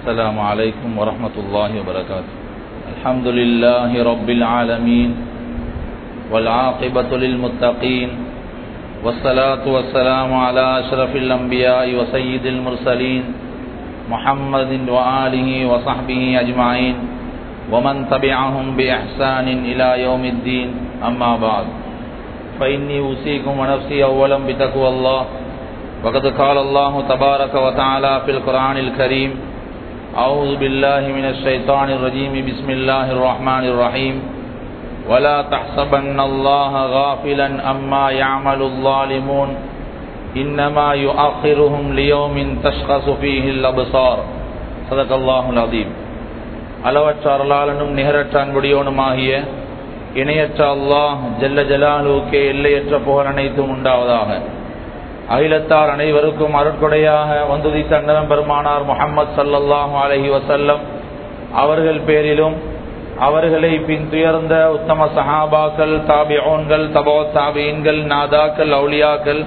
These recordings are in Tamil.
السلام عليكم ورحمة الله وبركاته. الحمد لله رب العالمين والعاقبة للمتقين والصلاة والسلام على أشرف الأنبياء وسيد المرسلين محمد وآله وصحبه أجمعين ومن تبعهم بإحسان إلى يوم الدين. أما بعد، فإني أوصيكم ونفسي أولا بتقوى الله. وقد قال الله تبارك وتعالى في القرآن الكريم أعوذ بالله من الشيطان الرجيم بسم الله الرحمن الرحيم ولا تحسبن الله غافلا أما يعمل الظالمون إنما يؤخرهم ليوم تشخص فيه الأبصار صدق الله العظيم அளவற்ற அருளாளனும் நிகரற்ற அன்புடையோனுமாகிய இணையற்ற அல்லாஹ் ஜல்ல ஜலாலுக்கே எல்லையற்ற புகழ் அனைத்தும் உண்டாவதாக அகிலத்தார் அனைவருக்கும் அருட்கொடையாக வந்துதித்த அன்னதம் பெருமானார் முகமது சல்லல்லாஹு அலஹி வசல்லம் அவர்கள் பேரிலும் அவர்களை பின் துயர்ந்த உத்தம சஹாபாக்கள் தாபியோன்கள் தபோ தாபியன்கள் நாதாக்கள் அவுளியாக்கள்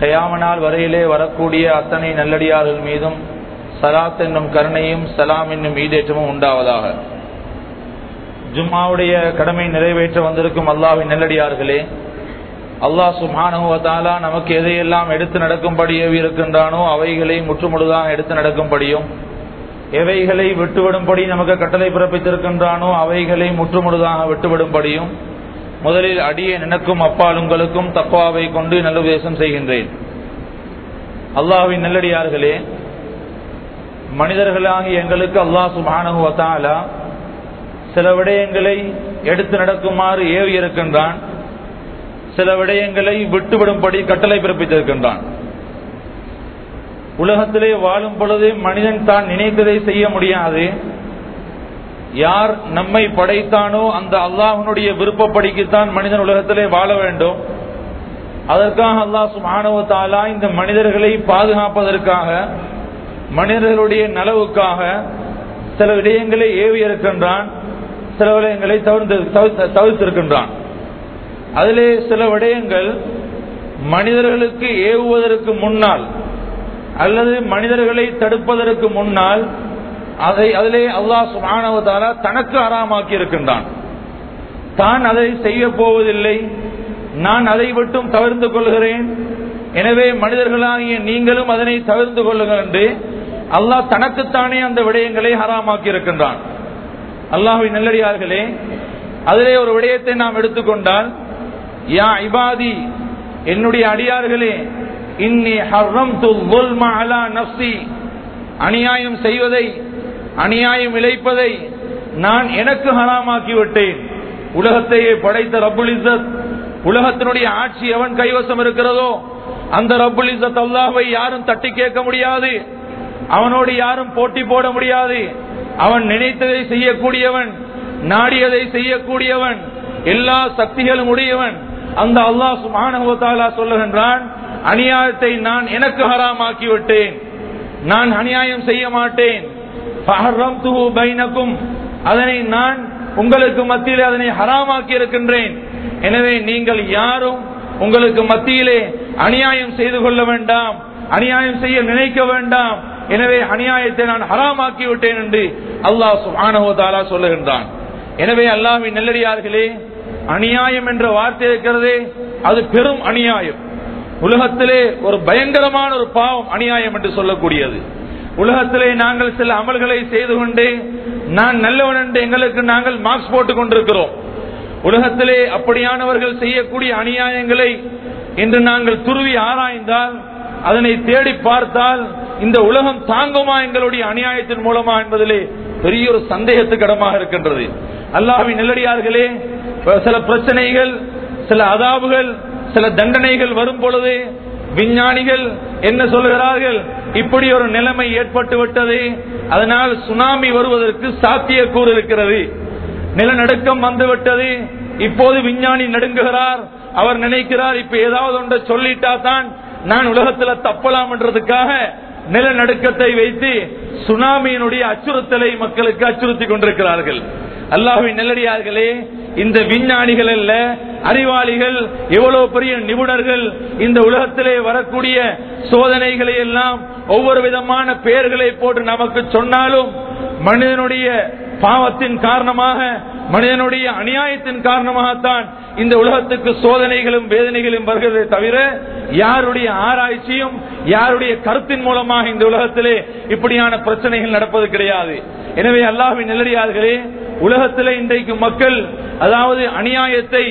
கயாமனால் வரையிலே வரக்கூடிய அத்தனை நல்லடியார்கள் மீதும் சலாத் என்னும் கருணையும் சலாம் என்னும் ஈடேற்றமும் உண்டாவதாக. ஜும்மாவுடைய கடமை நிறைவேற்ற வந்திருக்கும் அல்லாவின் நல்லடியார்களே அல்லாஹ் சுபானுவத்தாலா நமக்கு எதையெல்லாம் எடுத்து நடக்கும்படி இருக்கின்றானோ அவைகளை முற்றுமுழுதாக எடுத்து நடக்கும்படியும் எவைகளை விட்டுவிடும்படி நமக்கு கட்டளை பிறப்பித்திருக்கின்றானோ அவைகளை முற்றுமுழுதாக விட்டுவிடும்படியும் முதலில் அடியே நினைக்கும் அப்பாலுங்களுக்கும் தப்பாவை கொண்டு நல்லுபதேசம் செய்கின்றேன். அல்லாஹின் நல்லடியார்களே மனிதர்களாகி எங்களுக்கு அல்லாஹ் சுபானுவத்தாலா சில விடயங்களை எடுத்து நடக்குமாறு ஏவி இருக்கின்றான். சில விடயங்களை விட்டுவிடும்படி கட்டளை பிறப்பித்திருக்கின்றான். உலகத்திலே வாழும் பொழுது மனிதன் தான் நினைத்ததை செய்ய முடியாது. யார் நம்மை படைத்தானோ அந்த அல்லாஹனுடைய விருப்பப்படிக்குத்தான் மனிதன் உலகத்திலே வாழ வேண்டும். அதற்காக அல்லாஹ் சுமானவத்தாலா இந்த மனிதர்களை பாதுகாப்பதற்காக மனிதர்களுடைய நலவுக்காக சில விடயங்களை ஏவி இருக்கின்றான் சில விடயங்களை தவிர்த்து தவிர்த்திருக்கின்றான். அதிலே சில விடயங்கள் மனிதர்களுக்கு ஏவுவதற்கு முன்னால் அல்லது மனிதர்களை தடுப்பதற்கு முன்னால் அதை அதிலே அல்லாஹ் சுமானவதாரா தனக்கு ஆறாமாக்கி இருக்கின்றான். தான் அதை செய்ய போவதில்லை. நான் அதை விட்டும் தவிர்த்து கொள்கிறேன். எனவே மனிதர்களாகிய நீங்களும் அதனை தவிர்த்து கொள்ளுங்கள் என்று அல்லாஹ் தனக்குத்தானே அந்த விடயங்களை ஹராமாக்கி இருக்கின்றான். அல்லாஹின் நல்லடியார்களே அதிலே ஒரு விடயத்தை நாம் எடுத்துக்கொண்டால் யா இபாதி என்னுடைய அடியார்களே இன்னி ஹர்ரம் அலா நப்சி அநியாயம் செய்வதை அநியாயம் இழைப்பதை நான் எனக்கு ஹராமாக்கி விட்டேன் உலகத்தையே படைத்த ரபுல் இசத் உலகத்தினுடைய ஆட்சி எவன் கைவசம் இருக்கிறதோ அந்த ரபுல் இசத் யாரும் தட்டி கேட்க முடியாது. அவனோடு யாரும் போட்டி போட முடியாது. அவன் நினைத்ததை செய்யக்கூடியவன் நாடியதை செய்யக்கூடியவன் எல்லா சக்திகளும் உடையவன். அந்த அல்லாஹ் சுமானவத்தாலா சொல்லுகின்றான் அநியாயத்தை நான் எனக்கு ஹராமாக்கி விட்டேன் நான் அநியாயம் செய்ய மாட்டேன். பைனக்கும். அதனை நான் உங்களுக்கு மத்தியிலே அதனை ஹராமாக்கி இருக்கின்றேன் எனவே நீங்கள் யாரும் உங்களுக்கு மத்தியிலே அநியாயம் செய்து கொள்ள வேண்டாம். அநியாயம் செய்ய நினைக்க வேண்டாம். எனவே அநியாயத்தை நான் ஹராமாக்கி விட்டேன் என்று அல்லாஹ் சுபானஹோதாலா சொல்லுகின்றான். எனவே அல்லாஹின் நெல்லடியார்களே அநியாயம் என்ற வார்த்தை இருக்கிறதே அது பெரும் அநியாயம். உலகத்திலே ஒரு பயங்கரமான ஒரு பாவம் அநியாயம் என்று சொல்லக்கூடியது. உலகத்திலே நாங்கள் சில அமல்களை செய்து கொண்டு நான் நல்லவன் என்று எங்களுக்கு நாங்கள் மார்க்ஸ் போட்டுக் கொண்டிருக்கிறோம். உலகத்திலே அப்படியானவர்கள் செய்யக்கூடிய அநியாயங்களை இன்று நாங்கள் துருவி ஆராய்ந்தால் அதனை தேடி பார்த்தால் இந்த உலகம் தாங்குமா எங்களுடைய அநியாயத்தின் மூலமா என்பதிலே பெரிய ஒரு சந்தேகத்துக்கு இடமாக இருக்கின்றது. அல்லாவின் நெல்லடியார்களே சில பிரச்சனைகள் சில அதாவுகள் சில தண்டனைகள் வரும் பொழுது விஞ்ஞானிகள் என்ன சொல்கிறார்கள் இப்படி ஒரு நிலைமை ஏற்பட்டு விட்டது. அதனால் சுனாமி வருவதற்கு சாத்தியக்கூறு இருக்கிறது. நிலநடுக்கம் வந்துவிட்டது இப்போது விஞ்ஞானி நடுங்குகிறார். அவர் நினைக்கிறார் இப்ப ஏதாவது ஒன்றை சொல்லிட்டா தான் நான் உலகத்துல தப்பலாம் என்றதுக்காக நிலநடுக்கத்தை வைத்து சுனாமியினுடைய அச்சுறுத்தலை மக்களுக்கு அச்சுறுத்தி கொண்டிருக்கிறார்கள். அல்லாஹ்வின் நெல்லடியார்களே இந்த விஞ்ஞானிகள் அல்ல அறிவாளிகள் எவ்வளவு பெரிய நிபுணர்கள் இந்த உலகத்திலே வரக்கூடிய சோதனைகளை எல்லாம் ஒவ்வொரு விதமான பெயர்களை போட்டு நமக்கு சொன்னாலும் மனிதனுடைய பாவத்தின் காரணமாக மனிதனுடைய அநியாயத்தின் காரணமாகத்தான் இந்த உலகத்துக்கு சோதனைகளும் வேதனைகளும் வருகிறதே தவிர யாருடைய ஆராய்ச்சியும் யாருடைய கருத்தின் மூலமாக இந்த உலகத்திலே இப்படியான பிரச்சனைகள் நடப்பது கிடையாது. எனவே அல்லாஹின் நிலடியார்களே உலகத்திலே இன்றைக்கு மக்கள் அதாவது அநியாயத்தை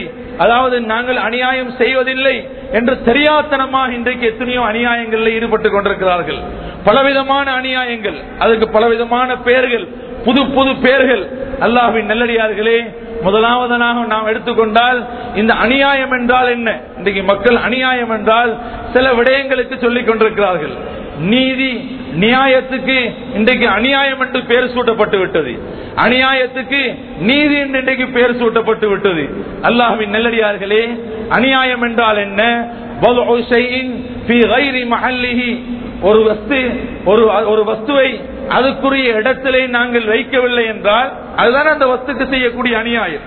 அதாவது நாங்கள் அநியாயம் செய்வதில்லை என்று தெரியாத்தனமாக இன்றைக்கு எத்தனையோ அநியாயங்களில் ஈடுபட்டுக் கொண்டிருக்கிறார்கள். பலவிதமான அநியாயங்கள் அதுக்கு பலவிதமான பெயர்கள் புது புது பெயர்கள் அல்லாஹுவின் நல்லடியார்களே முதலாவதனாக நாம் எடுத்துக்கொண்டால் இந்த அநியாயம் என்றால் என்ன? இன்றைக்கு மக்கள் அநியாயம் என்றால் சில விடயங்களுக்கு சொல்லிக் கொண்டிருக்கிறார்கள். நீதி நியாயத்துக்கு இன்றைக்கு அநியாயம் என்று பெயர் சூட்டப்பட்டு விட்டது. அநியாயத்துக்கு நீதி என்று இன்றைக்கு பெயர் சூட்டப்பட்டு விட்டது. அல்லாஹுவின் நல்லடியார்களே அநியாயம் என்றால் என்ன? ஒரு வஸ்து ஒரு ஒரு வஸ்துவை அதுக்குரிய இடத்திலே நாங்கள் வைக்கவில்லை என்றால் அதுதான் அந்த வஸ்துக்கு செய்யக்கூடிய அநியாயம்.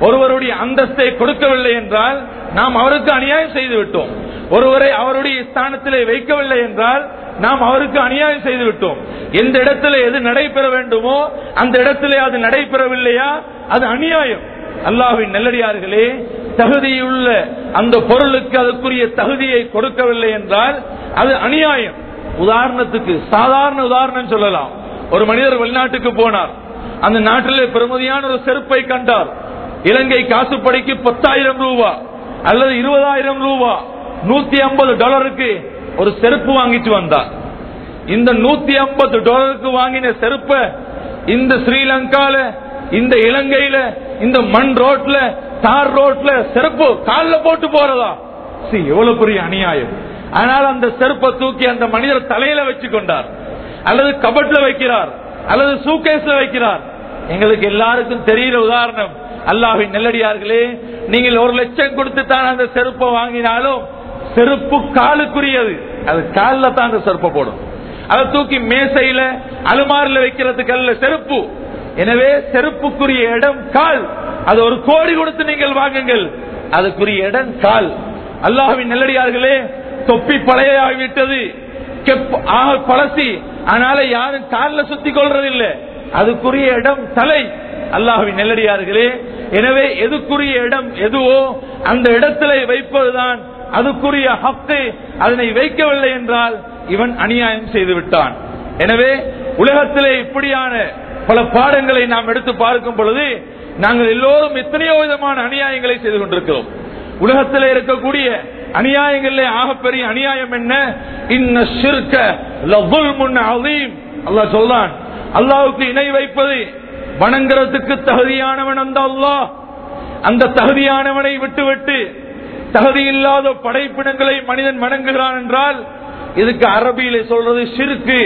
ஒருவருடைய அந்தஸ்தை கொடுக்கவில்லை என்றால் நாம் அவருக்கு அநியாயம் செய்து விட்டோம் ஒருவரை அவருடைய ஸ்தானத்திலே வைக்கவில்லை என்றால் நாம் அவருக்கு அநியாயம் செய்து விட்டோம் எந்த இடத்துல எது நடைபெற வேண்டுமோ அந்த இடத்திலே அது நடைபெறவில்லையா? அது அநியாயம். அல்லாஹ்வின் நல்லடியார்களே தகுதியுள்ள அந்த பொருளுக்கு அதுக்குரிய தகுதியை கொடுக்கவில்லை என்றால் அது அநியாயம். உதாரணத்துக்கு சாதாரண உதாரணம் சொல்லலாம். ஒரு மனிதர் வெளிநாட்டுக்கு போனார். அந்த நாட்டிலே பெருமதியான ஒரு செருப்பை கண்டார். இலங்கை காசுப்படிக்கு பத்தாயிரம் ரூபா அல்லது இருபதாயிரம் ரூபா நூத்தி ஐம்பது டாலருக்கு ஒரு செருப்பு வாங்கிட்டு வந்தார். இந்த நூத்தி ஐம்பது டாலருக்கு வாங்கின செருப்ப இந்த ஸ்ரீலங்கால இந்த இலங்கையில இந்த மண் ரோட்ல தார் ரோட்ல செருப்பு காலில் போட்டு போறதா? எவ்வளவு பெரிய அநியாயம். ஆனால் அந்த செருப்பை தூக்கி அந்த மனிதர் தலையில வச்சு கொண்டார் அல்லது கபட்ல வைக்கிறார். அல்லது சூக்கேஸ்ல வைக்கிறார். எங்களுக்கு எல்லாருக்கும் தெரிகிற உதாரணம். அல்லாஹின் நெல்லடியார்களே நீங்கள் ஒரு லட்சம் கொடுத்து தான் அந்த செருப்பை வாங்கினாலும் செருப்பு காலுக்குரியது. அது காலில் தான் அந்த செருப்பை போடும். அதை தூக்கி மேசையில அலுமாரில் வைக்கிறதுக்கு அல்ல செருப்பு. எனவே செருப்புக்குரிய இடம் கால். அது ஒரு கோடி கொடுத்து நீங்கள் வாங்குங்கள். அதுக்குரிய இடம் கால். அல்லாஹின் நெல்லடியார்களே தொப்பி பழையாகிவிட்டது. ஆக பழசி. அதனால யாரும் காலில் சுத்தி கொள்றதில்லை. அதுக்குரிய இடம் தலை. அல்லாஹ்வின் நெல்லடியார்களே எனவே எதுக்குரிய இடம் எதுவோ அந்த இடத்துல வைப்பதுதான் அதுக்குரிய ஹக்கு. அதனை வைக்கவில்லை என்றால் இவன் அநியாயம் செய்து விட்டான். எனவே உலகத்திலே இப்படியான பல பாடங்களை நாம் எடுத்து பார்க்கும் பொழுது நாங்கள் எல்லோரும் எத்தனையோ விதமான அநியாயங்களை செய்து கொண்டிருக்கிறோம். உலகத்தில் இருக்கக்கூடிய அநியாயங்களே ஆகப்பெரிய அநியாயம் என்ன? இன்ன ஷிர்க லظுல்முன் அல்லாஹ் சொல்றான். அல்லாவுக்கு இணை வைப்பது வணங்குறதுக்கு தகுதியானவன் அந்த அல்லாஹ். அந்த தகுதியானவனை விட்டுவிட்டு தகுதி இல்லாத படைப்பினங்களை மனிதன் வணங்குகிறான் என்றால் இதுக்கு அரபியில சொல்றது சிறுக்கு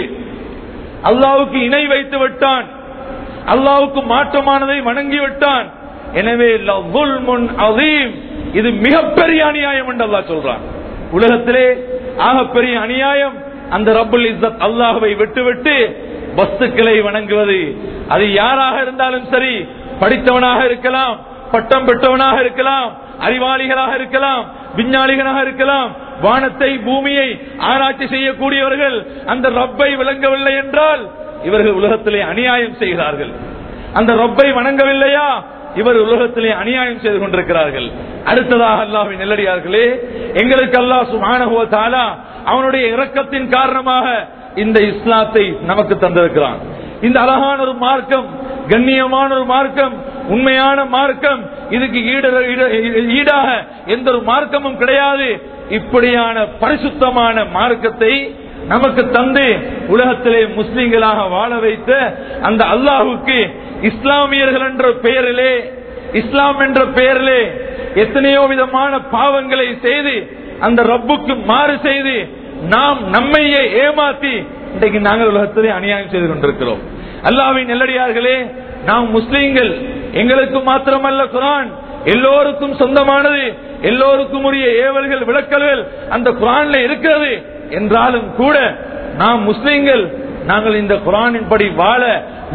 அல்லாவுக்கு இணை வைத்து விட்டான். அல்லாவுக்கு மாற்றமானதை வணங்கி விட்டான். எனவே லظுல்முன் அதீம் இது மிகப்பெரிய அநியாயம் என்று அல்லாஹ் சொல்றான். உலகத்திலே ஆகப்பெரிய அநியாயம் அந்த ரபுல் இஸ்ஸத் அல்லாஹுவை விட்டுவிட்டு வஸ்துக்களை வணங்குவது. அது யாராக இருந்தாலும் சரி படித்தவனாக இருக்கலாம் பட்டம் பெற்றவனாக இருக்கலாம் அறிவாளிகளாக இருக்கலாம் விஞ்ஞானிகளாக இருக்கலாம் வானத்தை பூமியை ஆராய்ச்சி செய்யக்கூடியவர்கள் அந்த ரப்பை விளங்கவில்லை என்றால் இவர்கள் உலகத்திலே அநியாயம் செய்கிறார்கள். அந்த ரப்பை வணங்கவில்லையா? இவர் உலகத்திலே அநியாயம் செய்து கொண்டிருக்கிறார்கள். அடுத்ததாக அல்லாவின் நெல்லடியார்களே எங்களுக்கு அல்லா சுப்ஹானஹு அவனுடைய இரக்கத்தின் காரணமாக இந்த இஸ்லாத்தை நமக்கு தந்திருக்கிறான். இந்த அழகான ஒரு மார்க்கம் கண்ணியமான ஒரு மார்க்கம் உண்மையான மார்க்கம் இதுக்கு ஈடு ஈடு- ஈடாக எந்த ஒரு மார்க்கமும் கிடையாது. இப்படியான பரிசுத்தமான மார்க்கத்தை நமக்கு தந்து உலகத்திலே முஸ்லிம்களாக வாழ வைத்த அந்த அல்லாஹுக்கு இஸ்லாமியர்கள் என்ற பெயரிலே இஸ்லாம் என்ற பெயரிலே எத்தனையோ விதமான பாவங்களை செய்து அந்த ரப்புக்கு மாறு செய்து நாம் நம்மையே ஏமாத்தி இன்றைக்கு நாங்கள் உலகத்திலே அநியாயம் செய்து கொண்டிருக்கிறோம். அல்லாவின் நெல்லடியார்களே நாம் முஸ்லீம்கள் எங்களுக்கு மாத்திரமல்ல குரான் எல்லோருக்கும் சொந்தமானது எல்லோருக்கும் உரிய ஏவல்கள் விளக்கல்கள் அந்த குரான்ல இருக்கிறது. என்றாலும் கூட நாம் முஸ்லிம்கள் நாங்கள் இந்த குரானின் படி வாழ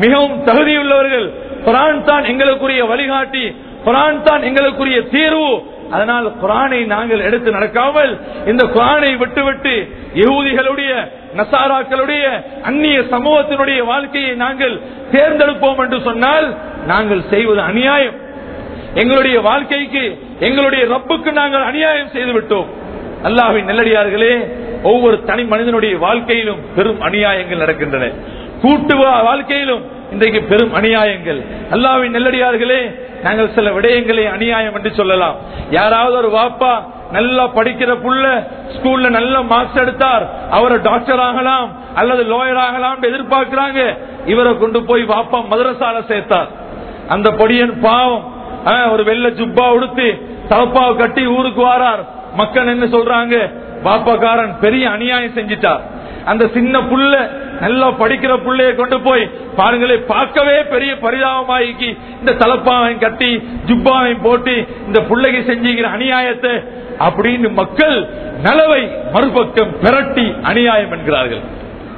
மிகவும் தகுதியுள்ளவர்கள். குரான் தான் எங்களுக்குரிய வழிகாட்டி குரான் தான் எங்களுக்குரிய தீர்வு. அதனால் குரானை நாங்கள் எடுத்து நடக்காமல் இந்த குரானை விட்டுவிட்டு யகூதிகளுடைய நசாராக்களுடைய அந்நிய சமூகத்தினுடைய வாழ்க்கையை நாங்கள் தேர்ந்தெடுப்போம் என்று சொன்னால் நாங்கள் செய்வது அநியாயம். எங்களுடைய வாழ்க்கைக்கு எங்களுடைய ரப்புக்கு நாங்கள் அநியாயம் செய்து விட்டோம் அல்லாவின் நெல்லடியார்களே ஒவ்வொரு தனி மனிதனுடைய வாழ்க்கையிலும் பெரும் அநியாயங்கள் நடக்கின்றன. கூட்டு வா- வாழ்க்கையிலும் இன்றைக்கு பெரும் அநியாயங்கள். அல்லாவின் நெல்லடியார்களே நாங்கள் சில விடயங்களை அநியாயம் என்று சொல்லலாம். யாராவது ஒரு வாப்பா நல்லா படிக்கிற புள்ள ஸ்கூல்ல நல்ல மார்க்ஸ் எடுத்தார் அவரை டாக்டர் ஆகலாம் அல்லது லோயர் ஆகலாம் எதிர்பார்க்கிறாங்க. இவரை கொண்டு போய் வாப்பா மதரசால சேர்த்தார். அந்த பொடியன் பாவம் ஆ, ஒரு வெள்ள ஜுப்பா உடுத்து தவப்பாவை கட்டி ஊருக்கு வாரார். மக்கள் என்ன சொல்றாங்க? பாப்பாக்காரன் பெரிய அநியாயம் செஞ்சிட்டார். அந்த சின்ன புள்ள நல்லா படிக்கிற பிள்ளைய கொண்டு போய் பாருங்களே பார்க்கவே பெரிய பரிதாபமாகி இந்த தலப்பாவை கட்டி ஜுப்பாவை போட்டு இந்த பிள்ளைக்கு செஞ்சுக்கிற அநியாயத்தை அப்படின்னு மக்கள் நலவை மறுபக்கம் பிரட்டி அநியாயம் என்கிறார்கள்.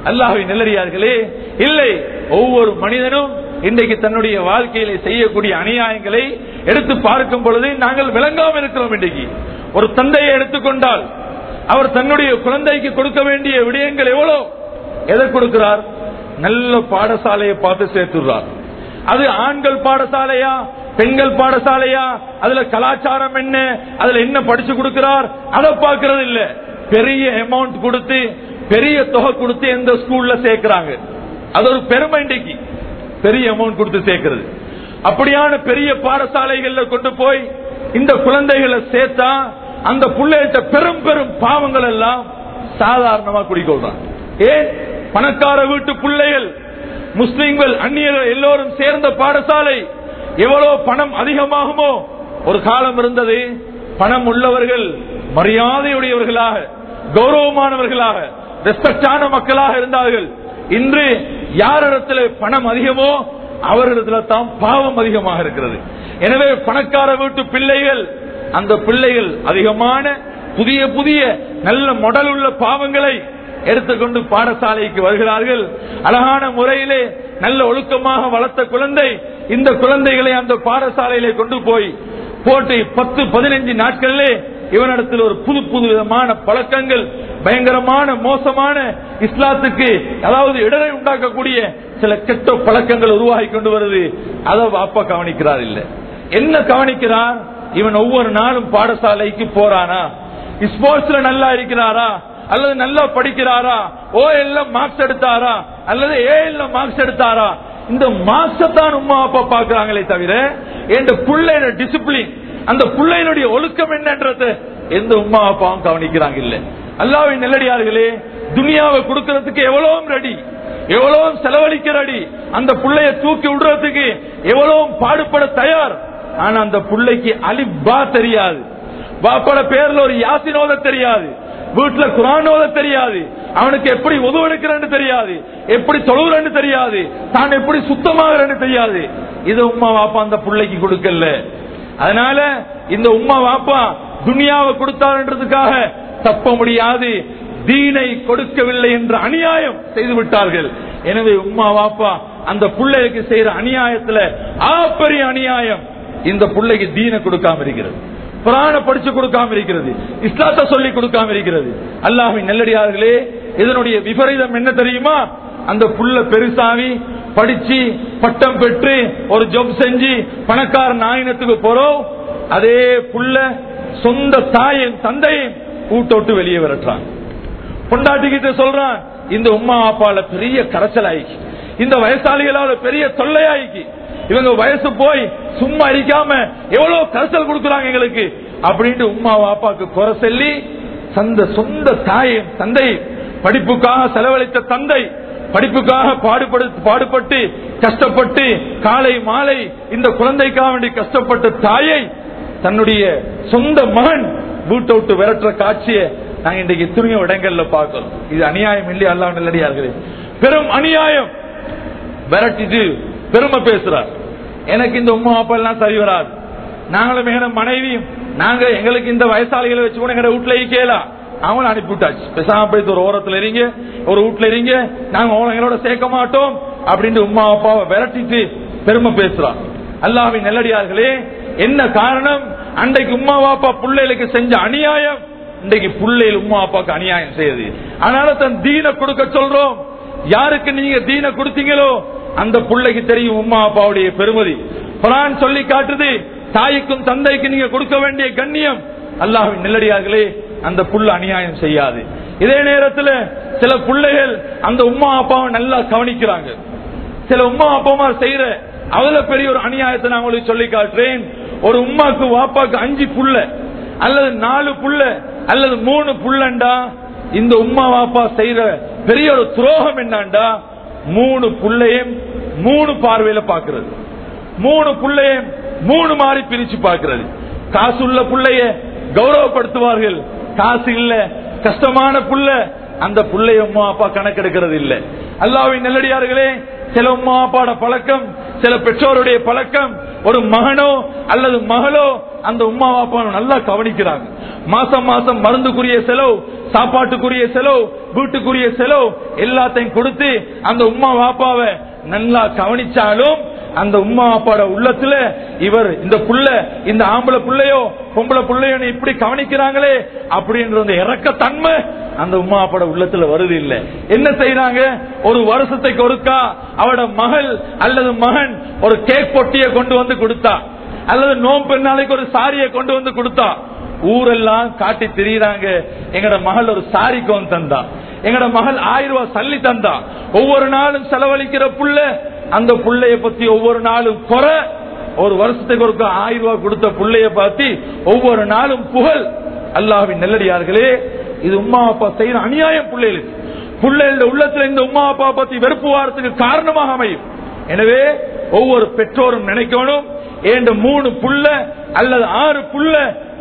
அல்லாஹை நிலறியார்களே இல்லை ஒவ்வொரு மனிதனும் இன்றைக்கு தன்னுடைய வாழ்க்கையில செய்யக்கூடிய அநியாயங்களை எடுத்து பார்க்கும் பொழுது நாங்கள் விளங்காமல் இருக்கிறோம் இன்றைக்கு. ஒரு தந்தையை எடுத்துக்கொண்டால் அவர் தன்னுடைய குழந்தைக்கு கொடுக்க வேண்டிய விடயங்கள் எவ்வளவு எதை கொடுக்கிறார்? நல்ல பாடசாலையை பார்த்து சேர்த்துறார் அது ஆண்கள் பாடசாலையா? பெண்கள் பாடசாலையா? அதுல கலாச்சாரம் என்ன? அதுல என்ன படிச்சு கொடுக்கிறார்? அதை பார்க்கறது இல்ல. பெரிய அமௌண்ட் கொடுத்து பெரிய தொகை கொடுத்து எந்த ஸ்கூல்ல சேர்க்கிறாங்க. அது ஒரு பெருமை இன்றைக்கு. பெரிய அமௌண்ட் கொடுத்து சேர்க்கிறது. அப்படியான பெரிய பாடசாலைகள்ல கொண்டு போய் இந்த குழந்தைகளை சேர்த்தா அந்த பிள்ளைகிட்ட பெரும் பெரும் பாவங்கள் எல்லாம் சாதாரணமா குடிக்கொள்றான். ஏன்? பணக்கார வீட்டு பிள்ளைகள் முஸ்லிம்கள் அந்நியர்கள் எல்லோரும் சேர்ந்த பாடசாலை எவ்வளவு பணம் அதிகமாகுமோ? ஒரு காலம் இருந்தது பணம் உள்ளவர்கள் மரியாதையுடையவர்களாக கௌரவமானவர்களாக ரெஸ்பெக்டான மக்களாக இருந்தார்கள். இன்று யாரிடத்துல பணம் அதிகமோ அவர்களிடத்துல தான் பாவம் அதிகமாக இருக்கிறது. எனவே பணக்கார வீட்டு பிள்ளைகள் அந்த பிள்ளைகள் அதிகமான புதிய புதிய நல்ல மொடல் உள்ள பாவங்களை எடுத்துக்கொண்டு பாடசாலைக்கு வருகிறார்கள். அழகான முறையிலே நல்ல ஒழுக்கமாக வளர்த்த குழந்தை இந்த குழந்தைகளை அந்த பாடசாலையிலே கொண்டு போய் போட்டு பத்து பதினைஞ்சு நாட்களிலே இவனிடத்தில் ஒரு புது புது விதமான பழக்கங்கள் பயங்கரமான மோசமான இஸ்லாத்துக்கு அதாவது இடரை உண்டாக்கக்கூடிய சில கெட்ட பழக்கங்கள் உருவாகி கொண்டு வருது. அதை அப்பா கவனிக்கிறார் இல்ல. என்ன கவனிக்கிறார்? இவன் ஒவ்வொரு நாளும் பாடசாலைக்கு போறானா? ஸ்போர்ட்ஸ்ல நல்லா இருக்கிறாரா? அல்லது நல்லா படிக்கிறாரா? ஓ எல்லாம் மார்க்ஸ் எடுத்தாரா? அல்லது ஏ எல்லாம் மார்க்ஸ் எடுத்தாரா? இந்த மார்க்ஸ் தான் உமா அப்பா பாக்குறாங்களே தவிர என் பிள்ளையோட டிசிப்ளின் அந்த பிள்ளையினுடைய ஒழுக்கம் என்னன்றது எந்த உமா அப்பாவும் கவனிக்கிறாங்க இல்ல அல்லாவின் நெல்லடியார்களே துனியாவை கொடுக்கறதுக்கு எவ்வளவும் ரெடி எவ்வளவும் செலவழிக்கிற ரெடி அந்த பிள்ளைய தூக்கி விடுறதுக்கு எவ்வளவும் பாடுபட தயார். ஆனா அந்த பிள்ளைக்கு அலிபா தெரியாது. பாப்பட பேர்ல ஒரு யாசினோத தெரியாது. வீட்டுல குரான் தெரியாது. அவனுக்கு எப்படி உதவெடுக்கிறன்னு தெரியாது. எப்படி தொழுகிறன்னு தெரியாது. தான் எப்படி சுத்தமாகறன்னு தெரியாது. இது உமா வாப்பா அந்த பிள்ளைக்கு கொடுக்கல அதனால இந்த உமா வாப்பா துனியாவை கொடுத்தாருன்றதுக்காக தப்ப முடியாது. தீனை கொடுக்கவில்லை என்ற அநியாயம் செய்து விட்டார்கள். எனவே உம்மா வாப்பா அந்த பிள்ளைக்கு செய்யற அநியாயத்துல ஆப்பெரிய அநியாயம் இந்த பிள்ளைக்கு தீனை கொடுக்காம இருக்கிறது. புராண படிச்சு கொடுக்காம இருக்கிறது. இஸ்லாத்தை சொல்லி கொடுக்காம இருக்கிறது. அல்லாஹின் நெல்லடியார்களே இதனுடைய விபரீதம் என்ன தெரியுமா? அந்த புள்ள பெருசாவி படிச்சு பட்டம் பெற்று ஒரு ஜப் செஞ்சு பணக்கார நாயினத்துக்கு போறோம் அதே புள்ள சொந்த தாயின் தந்தையும் கூட்டோட்டு வெளியே விரட்டுறான். பொண்டாட்டிக்கிட்ட சொல்றான் இந்த உம்மா அப்பால பெரிய கரைச்சல் ஆயிக்கு இந்த வயசாளிகளால பெரிய தொல்லையாயிக்கு. இவங்க வயசு போய் சும்மா அடிக்காம எவ்வளவு கரைச்சல் கொடுக்குறாங்க எங்களுக்கு? அப்படின்ட்டு உம்மா அப்பாக்கு குறை சொல்லி சந்த சொந்த தாயும் தந்தை படிப்புக்காக செலவழித்த தந்தை படிப்புக்காக பாடுபடு பாடுபட்டு கஷ்டப்பட்டு காலை மாலை இந்த குழந்தைக்காக வேண்டி கஷ்டப்பட்ட தாயை தன்னுடைய சொந்த மகன் வீட்டை விட்டு விரட்டுற காட்சியை நாங்க இன்றைக்கு எத்தனையோ இடங்கள்ல பார்க்கிறோம். இது அநியாயம் இல்லையா? அல்லா நல்லடியார்களே பெரும் அநியாயம். விரட்டிட்டு பெருமை பேசுறார். எனக்கு இந்த உமா அப்பா எல்லாம் சரி வராது. நாங்களும் எங்க மனைவியும் நாங்க எங்களுக்கு இந்த வயசாளிகளை வச்சு கூட எங்க வீட்டுல கேலாம் அவங்கள அனுப்பி விட்டாச்சு பேசாம போய் ஒரு ஓரத்துல இருங்க ஒரு வீட்டுல இருங்க நாங்க அவங்கள எங்களோட சேர்க்க மாட்டோம் அப்படின்ட்டு உமா அப்பாவை விரட்டிட்டு பெருமை பேசுறான் அல்லாஹ்வின் நல்லடியார்களே என்ன காரணம்? அன்றைக்கு உம்மா பாப்பா பிள்ளைகளுக்கு செஞ்ச அநியாயம். இன்றைக்கு பிள்ளைகள் உமா அப்பாவுக்கு அநியாயம் செய்யுது. அதனால தன் தீனை கொடுக்க சொல்றோம். யாருக்கு நீங்க தீனை கொடுத்தீங்களோ அந்த பிள்ளைக்கு தெரியும் உம்மா அப்பாவுடைய பெருமதி. குரான் சொல்லி காட்டுது தாய்க்கும் தந்தைக்கும் நீங்க கொடுக்க வேண்டிய கண்ணியம். அல்லாவின் நெல்லடியார்களே அந்த புள்ள அநியாயம் செய்யாது. இதே நேரத்தில் சில பிள்ளைகள் அந்த உம்மா அப்பாவை நல்லா கவனிக்கிறாங்க. சில உம்மா அப்பாமா செய்யற அவ்வளவு பெரிய ஒரு அநியாயத்தை நான் உங்களுக்கு சொல்லி காட்டுறேன். ஒரு உமாக்கு வாப்பாக்கு அஞ்சு புள்ள அல்லது நாலு புள்ள அல்லது மூணு புள்ளண்டா இந்த உம்மா வாப்பா செய்யற பெரிய ஒரு துரோகம் என்னண்டா? மூணு புள்ளையும் மூணு பார்வையில பாக்குறது மூணு புள்ளையும் மூணு மாதிரி பிரிச்சு பாக்குறது காசு உள்ள புள்ளைய கௌரவப்படுத்துவார்கள். காசு இல்ல கஷ்டமான புள்ள. அந்த புள்ளை உம்மா அப்பா கணக்கெடுக்கிறது இல்ல. அல்லாவின் நெல்லடியார்களே சில உம்மா அப்பாட பழக்கம் சில பெற்றோருடைய பழக்கம் ஒரு மகனோ அல்லது மகளோ அந்த உம்மா அப்பா நல்லா கவனிக்கிறாங்க. மாசம் மாசம் மருந்துக்குரிய செலவு சாப்பாட்டுக்குரிய செலவு வீட்டுக்குரிய செலவு எல்லாத்தையும் கொடுத்து அந்த உம்மா பாப்பாவை நல்லா கவனிச்சாலும் அந்த உம்மா அப்பாட உள்ளத்துல இவர் இந்த புள்ள இந்த ஆம்பளை புள்ளையோ பொம்பளை புள்ளையோ இப்படி கவனிக்கிறாங்களே அப்படின்ற அந்த இறக்க தன்மை அந்த உமா அப்பாட உள்ளத்துல வருது இல்ல. என்ன செய்யறாங்க ஒரு வருஷத்துக்கு ஒருக்கா அவட மகள் அல்லது மகன் ஒரு கேக் பொட்டியை கொண்டு வந்து கொடுத்தா அல்லது நோம்பு நாளைக்கு ஒரு சாரியை கொண்டு வந்து கொடுத்தா ஊரெல்லாம் காட்டி திரியுறாங்க. எங்கட மகள் ஒரு சாரி கோன் தந்தா எங்கட மகள் ஆயிரம் ரூபாய் சல்லி தந்தா ஒவ்வொரு நாளும் செலவழிக்கிற புள்ள அந்த பிள்ளைய பத்தி ஒவ்வொரு நாளும் குறை. ஒரு வருஷத்துக்கு ஒரு ஆயிரம் ரூபாய் கொடுத்த பிள்ளைய பார்த்து ஒவ்வொரு நாளும் புகழ். அல்லாவின் நெல்லடியார்களே இது உமா அப்பா செய்யற அநியாயம் பிள்ளைகளுக்கு பிள்ளைகளோட உள்ளத்துல இந்த உமா அப்பா பத்தி வெறுப்பு வாரத்துக்கு காரணமாக அமையும். எனவே ஒவ்வொரு பெற்றோரும் நினைக்கணும் ஏண்ட மூணு புள்ள அல்லது ஆறு புள்ள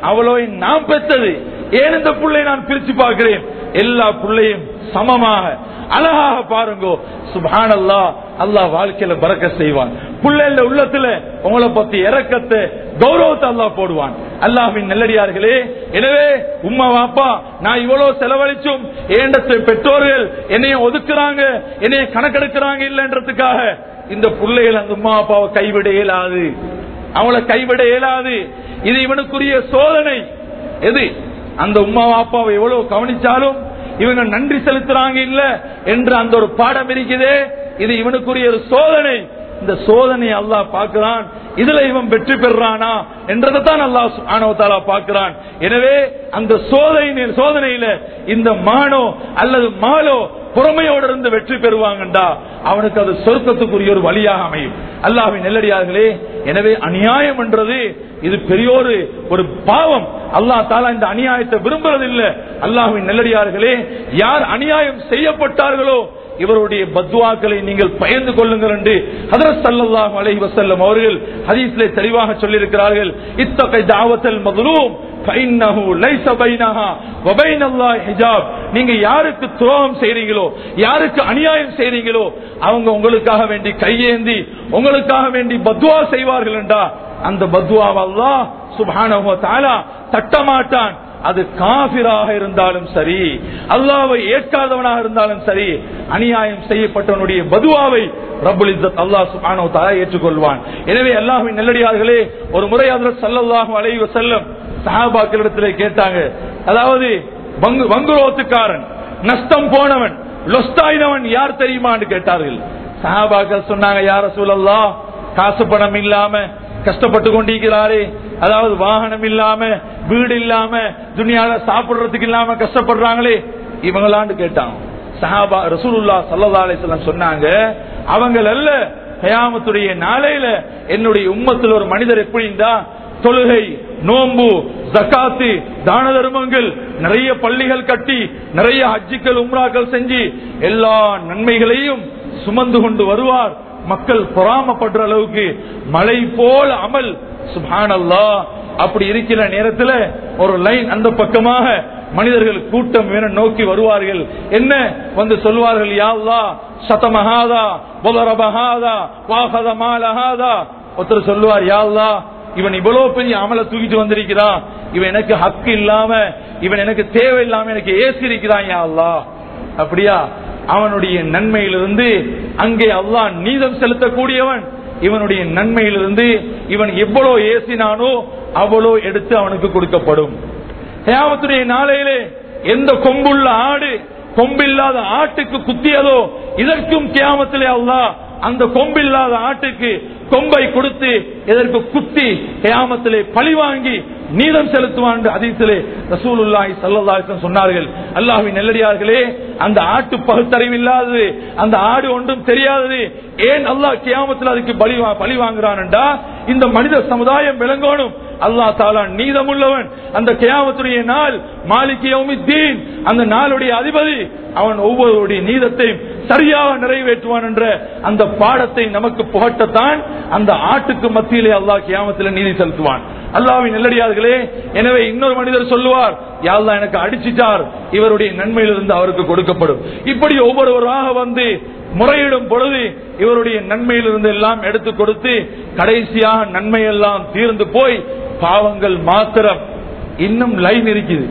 அவ்வளோ நான் பெற்றது? ஏன் இந்த புள்ளை நான் பிரிச்சு பார்க்கிறேன்? எல்லா பிள்ளையும் சமமாக அழகாக பாருங்கோ. சுபான் அல்லா அல்லாஹ் வாழ்க்கையில பறக்க செய்வான். பிள்ளைல உள்ளத்துல உங்களை பத்தி இறக்கத்தை கௌரவத்தை அல்லாஹ் போடுவான். அல்லாஹின் நல்லடியார்களே எனவே உம்மா வாப்பா நான் இவ்வளவு செலவழிச்சும் ஏண்டத்து பெற்றோர்கள் என்னைய ஒதுக்குறாங்க என்னைய கணக்கெடுக்கிறாங்க இல்லைன்றதுக்காக இந்த பிள்ளைகள் அந்த உம்மா அப்பாவை கைவிட இயலாது. அவளை கைவிட இயலாது. இது இவனுக்குரிய சோதனை. எது? அந்த உம்மா அப்பாவை எவ்வளவு கவனிச்சாலும் இவங்க நன்றி செலுத்துறாங்க இல்ல என்று அந்த ஒரு பாடம் இருக்குதே. இது இவனுக்குரிய ஒரு சோதனை. இந்த சோதனை அல்லாஹ் பார்க்கிறான். இதுல இவன் வெற்றி பெறானா என்றதான் அல்லாஹ் ஆனவத்தாலா பார்க்கிறான். எனவே அந்த சோதனை சோதனையில இந்த மானோ அல்லது மாலோ பொறுமையோடு இருந்து வெற்றி பெறுவாங்கண்டா. அவனுக்கு அது சொர்க்கத்துக்குரிய ஒரு வழியாக அமையும். அல்லாஹின் நெல்லடியார்களே எனவே அநியாயம் என்றது இது பெரியோரு ஒரு பாவம். அல்லாஹ் தாலா இந்த அநியாயத்தை விரும்புறதில்லை. அல்லாஹின் நெல்லடியார்களே யார் அநியாயம் செய்யப்பட்டார்களோ இவருடைய பத்வாக்களை நீங்கள் பயந்து கொள்ளுங்கள் என்று ஹதரத் சல்லல்லாஹு அலைஹி வஸல்லம் அவர்கள் ஹதீஸ்லே தெளிவாக சொல்லியிருக்கிறார்கள். இத்தகை தாவத்தல் மதுரும் நீங்க யாருக்கு துரோகம் செய்றீங்களோ யாருக்கு அநியாயம் செய்றீங்களோ அவங்க உங்களுக்காக வேண்டி கையேந்தி உங்களுக்காக வேண்டி பத்வா செய்வார்கள் என்றா அந்த பத்வாவல்லா அல்லாஹ் சுப்ஹானஹு தட்டமாட்டான். அது காபிராக இருந்தாலும் சரி அல்லாவை ஏற்காதவனாக இருந்தாலும் சரி அநியாயம் செய்யப்பட்டவனுடைய பதுவாவை ரப்புல் அல்லாஹ் சுப்ஹானஹு வ ஏற்றுக்கொள்வான். எனவே அல்லாஹின் நெல்லடியார்களே ஒரு முறை ஹஜ்ரத் ஸல்லல்லாஹு அலைஹி வஸல்லம் சஹாபாக்களிடத்திலே கேட்டாங்க அதாவது வங்குரோத்துக்காரன் நஷ்டம் போனவன் லொஸ்தாயினவன் யார் தெரியுமான்னு கேட்டார்கள். சஹாபாக்கள் சொன்னாங்க யார சூழல்லா காசு பணம் இல்லாம கஷ்டப்பட்டு கொண்டிருக்கிறாரே அதாவது வாகனம் இல்லாம வீடு இல்லாம துணியால சாப்பிடுறதுக்கு இல்லாம கஷ்டப்படுறாங்களே. இவங்களான்னு கேட்டாங்க சஹாபா ரசூலுல்லா சல்லா அலிஸ்லாம் சொன்னாங்க அவங்க அல்ல கயாமத்துடைய நாளையில என்னுடைய உம்மத்தில் ஒரு மனிதர் எப்படி இருந்தா தொழுகை நோம்பு ஜக்காத்து தான தர்மங்கள் நிறைய பள்ளிகள் கட்டி நிறைய ஹஜ்ஜிக்கள் உம்ராக்கள் செஞ்சு எல்லா நன்மைகளையும் சுமந்து கொண்டு வருவார். மக்கள் பொறாமப்படுற அளவுக்கு மழை போல அமல். சுபானல்லா அப்படி இருக்கிற நேரத்தில் ஒரு லைன் அந்த பக்கமாக மனிதர்கள் கூட்டம் என நோக்கி வருவார்கள். என்ன வந்து சொல்வார்கள்? யாவ்லா சதமஹாதா புலரபஹாதா வாகத மாலஹாதா ஒருத்தர் சொல்லுவார் யாவ்லா இவன் இவ்வளவு பெரிய அமலை தூக்கிட்டு வந்திருக்கிறான் இவன் எனக்கு ஹக்கு இல்லாம இவன் எனக்கு தேவை இல்லாம எனக்கு ஏசி இருக்கிறான் யாவ்லா அப்படியா? அவனுடைய நன்மையிலிருந்து அங்கே அல்லாஹ் நீதம் செலுத்தக்கூடியவன். இவனுடைய நன்மையிலிருந்து இவன் எவ்வளவு ஏசினானோ அவ்வளோ எடுத்து அவனுக்கு கொடுக்கப்படும். கியாமத்துடைய நாளையிலே எந்த கொம்புள்ள ஆடு கொம்பில்லாத ஆட்டுக்கு குத்தியதோ இதற்கும் கியாமத்திலே அல்லாஹ் அந்த கொம்பில்லாத ஆட்டுக்கு கொம்பை கொடுத்து இதற்கு குத்தி கியாமத்திலே பழி வாங்கி நீதம் செலுத்துவான் என்று ஹதீஸிலே ரசூலுல்லாஹி ஸல்லல்லாஹு சொன்னார்கள். அல்லாஹ்வின் நெல்லடியார்களே அந்த ஆட்டு பகுத்தறிவு இல்லாதது அந்த ஆடு ஒன்றும் தெரியாதது ஏன் அல்லாஹ் கியாமத்தில் அதுக்கு பலி வா- பழி வாங்குறான்டா இந்த மனித சமுதாயம் விளங்கணும். அல்லாஹ் தாலா நீதமுள்ளவன். அந்த கியாமத்துடைய நாள் மாலிக் அந்த நாளுடைய அதிபதி அவன் ஒவ்வொருடைய நீதத்தையும் சரியாக நிறைவேற்றுவான் என்ற அந்த பாடத்தை நமக்கு புகட்டத்தான் அந்த ஆட்டுக்கு மத்தியிலே அல்லாஹ் கியாமத்தில் நீதி செலுத்துவான். அல்லாவின் நெல்லடியார்களே எனவே இன்னொரு மனிதர் சொல்லுவார் யாழ்லா எனக்கு அடிச்சிட்டார். இவருடைய நன்மையிலிருந்து அவருக்கு கொடுக்கப்படும். இப்படி ஒவ்வொருவராக வந்து முறையிடும் பொழுது இவருடைய நன்மையிலிருந்து எல்லாம் எடுத்து கொடுத்து கடைசியாக நன்மையெல்லாம் தீர்ந்து போய் பாவங்கள் மாத்திரம் இன்னும் லைன் இருக்குது.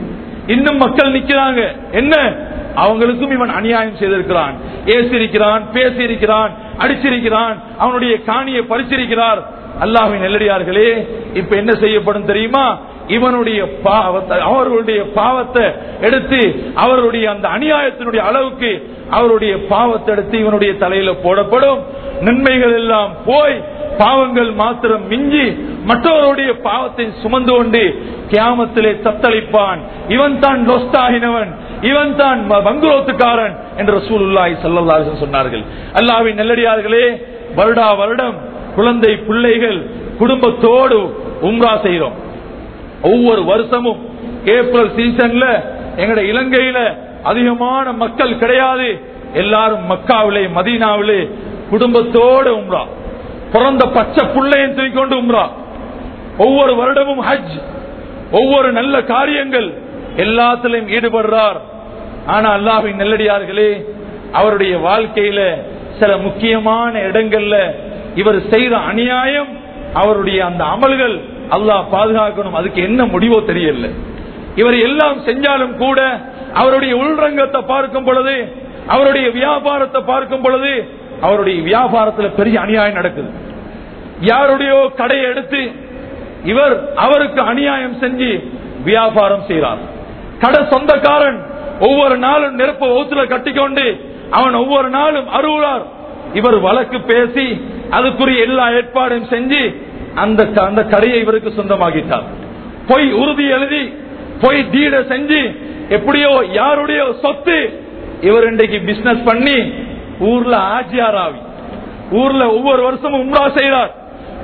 இன்னும் மக்கள் நிக்கிறாங்க. என்ன? அவங்களுக்கும் இவன் அநியாயம் செய்திருக்கிறான். ஏசிருக்கிறான் பேசியிருக்கிறான் அடிச்சிருக்கிறான் அவனுடைய காணியை பறிச்சிருக்கிறார். அல்லாவின் நெல்லடியார்களே இப்ப என்ன செய்யப்படும் தெரியுமா? இவனுடைய பாவத்தை அவர்களுடைய பாவத்தை எடுத்து அவருடைய அந்த அநியாயத்தினுடைய அளவுக்கு அவருடைய பாவத்தை எடுத்து இவனுடைய தலையில போடப்படும். நன்மைகள் எல்லாம் போய் பாவங்கள் மாத்திரம் மிஞ்சி மற்றவருடைய பாவத்தை சுமந்து கொண்டு கியாமத்திலே தத்தளிப்பான். இவன் தான் லொஸ்தாகினவன். இவன் தான் பங்குரோத்துக்காரன் என்று ரசூலுல்லாஹி ஸல்லல்லாஹு சொன்னார்கள். அல்லாவின் நெல்லடியார்களே வருடா வருடம் குழந்தை பிள்ளைகள் குடும்பத்தோடு உம்ரா செய்கிறோம். ஒவ்வொரு வருஷமும் ஏப்ரல் சீசன்ல எங்கட இலங்கையில அதிகமான மக்கள் கிடையாது. எல்லாரும் மக்காவிலே மதீனாவிலே குடும்பத்தோடு உம்ரா. பிறந்த பச்சை புள்ளையும் தூக்கிக்கொண்டு உம்ரா. ஒவ்வொரு வருடமும் ஹஜ் ஒவ்வொரு நல்ல காரியங்கள் எல்லாத்திலையும் ஈடுபடுறார். ஆனா அல்லாஹின் நெல்லடியார்களே அவருடைய வாழ்க்கையில சில முக்கியமான இடங்கள்ல இவர் செய்த அநியாயம் அவருடைய அந்த அமல்கள் அல்லாஹ் பாதுகாக்கணும். அதுக்கு என்ன முடிவோ தெரியல. இவர் எல்லாம் செஞ்சாலும் கூட அவருடைய உள்ரங்கத்தை பார்க்கும் பொழுது அவருடைய வியாபாரத்தை பார்க்கும் பொழுது அவருடைய வியாபாரத்துல பெரிய அநியாயம் நடக்குது. யாருடைய கடையை எடுத்து இவர் அவருக்கு அநியாயம் செஞ்சு வியாபாரம் செய்கிறார் கடை சொந்தக்காரன் ஒவ்வொரு நாளும் நெருப்பு ஊத்துல கட்டிக்கொண்டு அவன் ஒவ்வொரு நாளும் அருளார். இவர் வழக்கு பேசி அதுக்குரிய எல்லா ஏற்பாடும் செஞ்சு அந்த அந்த கடையை இவருக்கு சொந்தமாகிட்டார் பொய் உறுதி எழுதி பொய் தீட செஞ்சு எப்படியோ யாருடைய சொத்து இவர் இன்றைக்கு பிசினஸ் பண்ணி ஊர்ல ஆஜியார் ஆவி. ஊர்ல ஒவ்வொரு வருஷமும் உம்ரா செய்கிறார்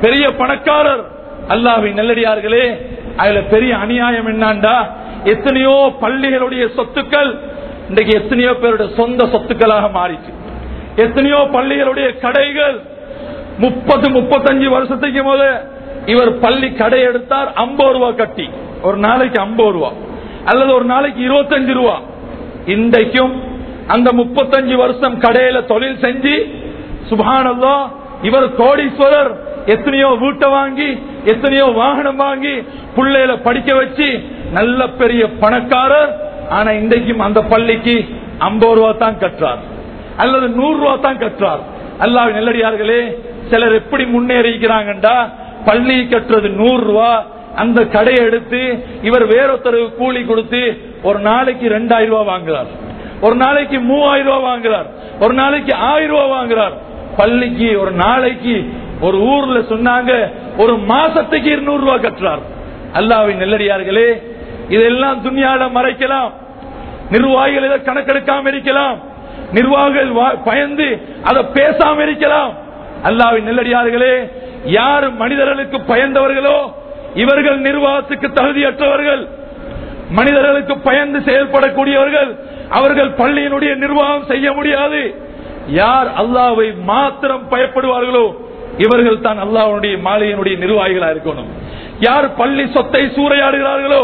பெரிய பணக்காரர். அல்லாவின் நல்லடியார்களே அதுல பெரிய அநியாயம் என்னாண்டா? எத்தனையோ பள்ளிகளுடைய சொத்துக்கள் இன்றைக்கு எத்தனையோ பேருடைய சொந்த சொத்துக்களாக மாறிச்சு. எத்தனையோ பள்ளிகளுடைய கடைகள் முப்பது முப்பத்தஞ்சு வருஷத்துக்கு போது இவர் பள்ளி கடை எடுத்தார் ஐம்பது ரூபா கட்டி. ஒரு நாளைக்கு ஐம்பது ரூபா. அல்லது ஒரு நாளைக்கு இருபத்தஞ்சு ரூபா. இன்றைக்கும் அந்த முப்பத்தஞ்சு வருஷம் கடையில தொழில் செஞ்சு சுபானந்தோ இவர் கோடீஸ்வரர் எத்தனையோ வீட்டை வாங்கி எத்தனையோ வாகனம் வாங்கி பிள்ளைகளை படிக்க வச்சு நல்ல பெரிய பணக்காரர் ஆனா இன்றைக்கும் அந்த பள்ளிக்கு ஐம்பது ரூபா தான் கற்றார் அல்லது நூறு ரூபா தான் கற்றார் அல்லாஹ் நெல்லடியார்களே சிலர் எப்படி முன்னேறிக்கிறாங்கண்டா? பள்ளி கட்டுறது நூறு ரூபா அந்த கடையை எடுத்து இவர் வேறொருத்தருக்கு கூலி கொடுத்து ஒரு நாளைக்கு ரெண்டாயிரம் ரூபாய் வாங்குறார். ஒரு நாளைக்கு மூவாயிரம் ரூபாய் வாங்குறார். ஒரு நாளைக்கு ஆயிரம் ரூபாய் வாங்குறார். பள்ளிக்கு ஒரு நாளைக்கு ஒரு ஊர்ல சொன்னாங்க ஒரு மாசத்துக்கு இருநூறு ரூபாய் கட்டுறார். அல்லாவின் நெல்லடியார்களே இதெல்லாம் துணியால மறைக்கலாம். நிர்வாகிகள் இதை கணக்கெடுக்காம இருக்கலாம். நிர்வாகிகள் வா- பயந்து அதை பேசாம இருக்கலாம். அல்லாவின் நெல்லடியார்களே யார் மனிதர்களுக்கு பயந்தவர்களோ இவர்கள் நிர்வாகத்துக்கு தகுதியற்றவர்கள். மனிதர்களுக்கு பயந்து செயல்படக்கூடியவர்கள் அவர்கள் பள்ளியினுடைய நிர்வாகம் செய்ய முடியாது. யார் அல்லாவை மாத்திரம் பயப்படுவார்களோ இவர்கள் தான் அல்லாவுடைய மாளிகையினுடைய நிர்வாகிகளா இருக்கணும். யார் பள்ளி சொத்தை சூறையாடுகிறார்களோ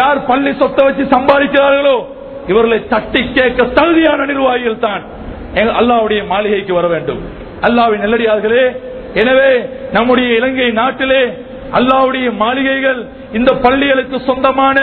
யார் பள்ளி சொத்தை வச்சு சம்பாதிக்கிறார்களோ இவர்களை தட்டி கேட்க தகுதியான நிர்வாகிகள் தான் அல்லாவுடைய மாளிகைக்கு வர வேண்டும். அல்லாவின் நல்லடியார்களே எனவே நம்முடைய இலங்கை நாட்டிலே அல்லாவுடைய மாளிகைகள் இந்த பள்ளிகளுக்கு சொந்தமான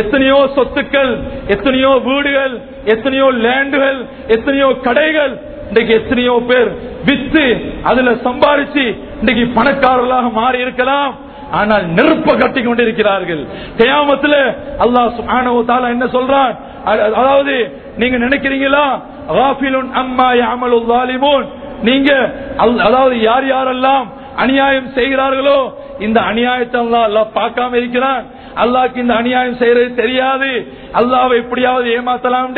எத்தனையோ சொத்துக்கள் எத்தனையோ வீடுகள் எத்தனையோ லேண்டுகள் எத்தனையோ கடைகள் இன்றைக்கு எத்தனையோ பேர் வித்து அதுல சம்பாதிச்சு இன்னைக்கு பணக்காரர்களாக மாறி இருக்கலாம். ஆனால் நெருப்ப கட்டி கொண்டிருக்கிறார்கள். கியாமத்துல அல்லாஹ் சுப்ஹானஹு வ என்ன சொல்றான்? அதாவது நீங்க நினைக்கிறீங்களா? அம்மா யஅமலு நீங்க அல்- அதாவது யார் யாரெல்லாம் அநியாயம் செய்கிறார்களோ இந்த அநியாயத்தை அல்லாஹ் பார்க்காம இருக்கிறான். அல்லாக்கு இந்த அநியாயம் செய்யறது தெரியாது. அல்லாவை எப்படியாவது ஏமாத்தலாம்